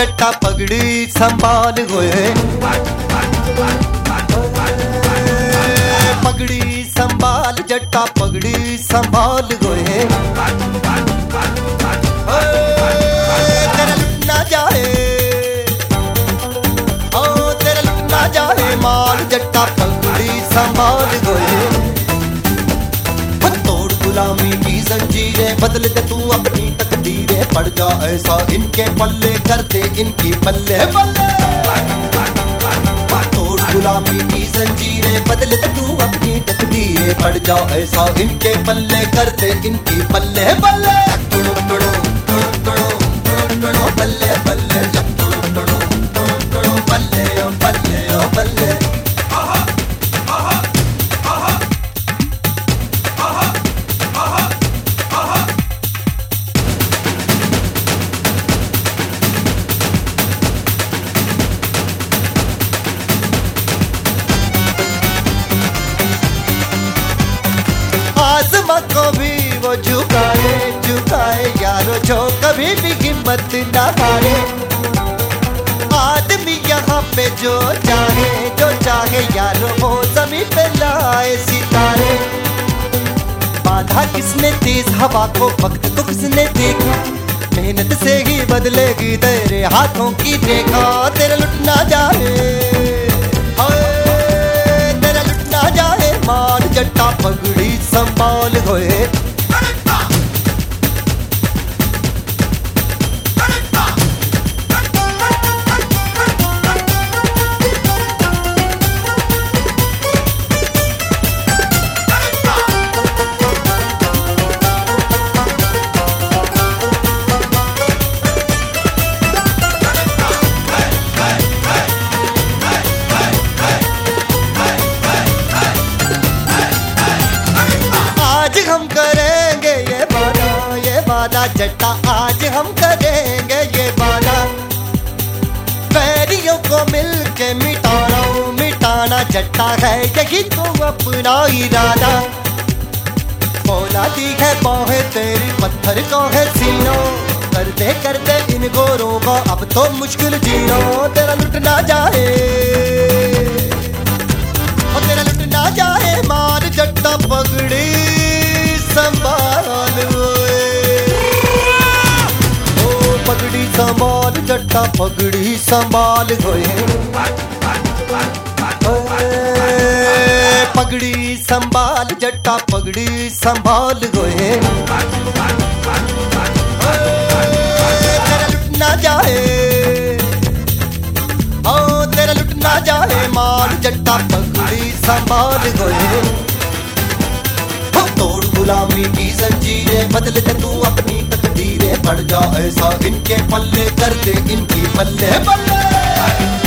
जट्टा पगड़ी संभाल होए। पगड़ी संभाल, जट्टा पगड़ी संभाल होए। जाए। ओ तेरा लुटना जाए। माल जट्टा पगड़ी संभाल तोड़ गुलामी की जंजीरें बदल दे तू अपनी तकदीरें पड़ जा ऐसा इनके पल्ले कर दे इनकी पल्ले। पल्ले! तोड़ गुलामी की जंजीरें बदल दे तू अपनी तकदीरें पड़ जा ऐसा इनके पल्ले कर दे इनकी पल्ले। पल्ले! पल्ले पल्ले आसमां को भी वो झुकाए झुकाए। यारो जो कभी भी हिम्मत ना हारे। आदमी यहाँ पे जो चाहे जो चाहे यारो वो ज़मीन पे लाए सितारे। बाधा किसने तेज हवा को? वक्त को किसने देखा? मेहनत से ही बदलेगी तेरे हाथों की रेखा। तेरा लुटना जाए तेरा लुटना जाए। मार जट्टा पगड़ी होए वादा जट्टा आज हम करेंगे ये वादा बैरियों को मिल के मिटाना मिटाना जट्टा है, यही तो अपना इरादा। बोला दी है बाहें, तेरी पत्थर को है सीनो। करते करते इन गोरों को अब तो मुश्किल जीना। तेरा लुटना जाए। और तेरा लुटना जाए, मार जट्टा पगड़ी संभाल जट्टा पगड़ी संभाल होए। पगड़ी संभाल जट्टा पगड़ी संभाल ओए, तेरा लुटना जाए। ओ तेरा लुटना जाए मार जट्टा पगड़ी संभाल गए तोड़ गुलामी की जंजीरें बदल तू अपनी पड़ जा ऐसा इनके पल्ले करते इनकी पल्ले। पल्ले!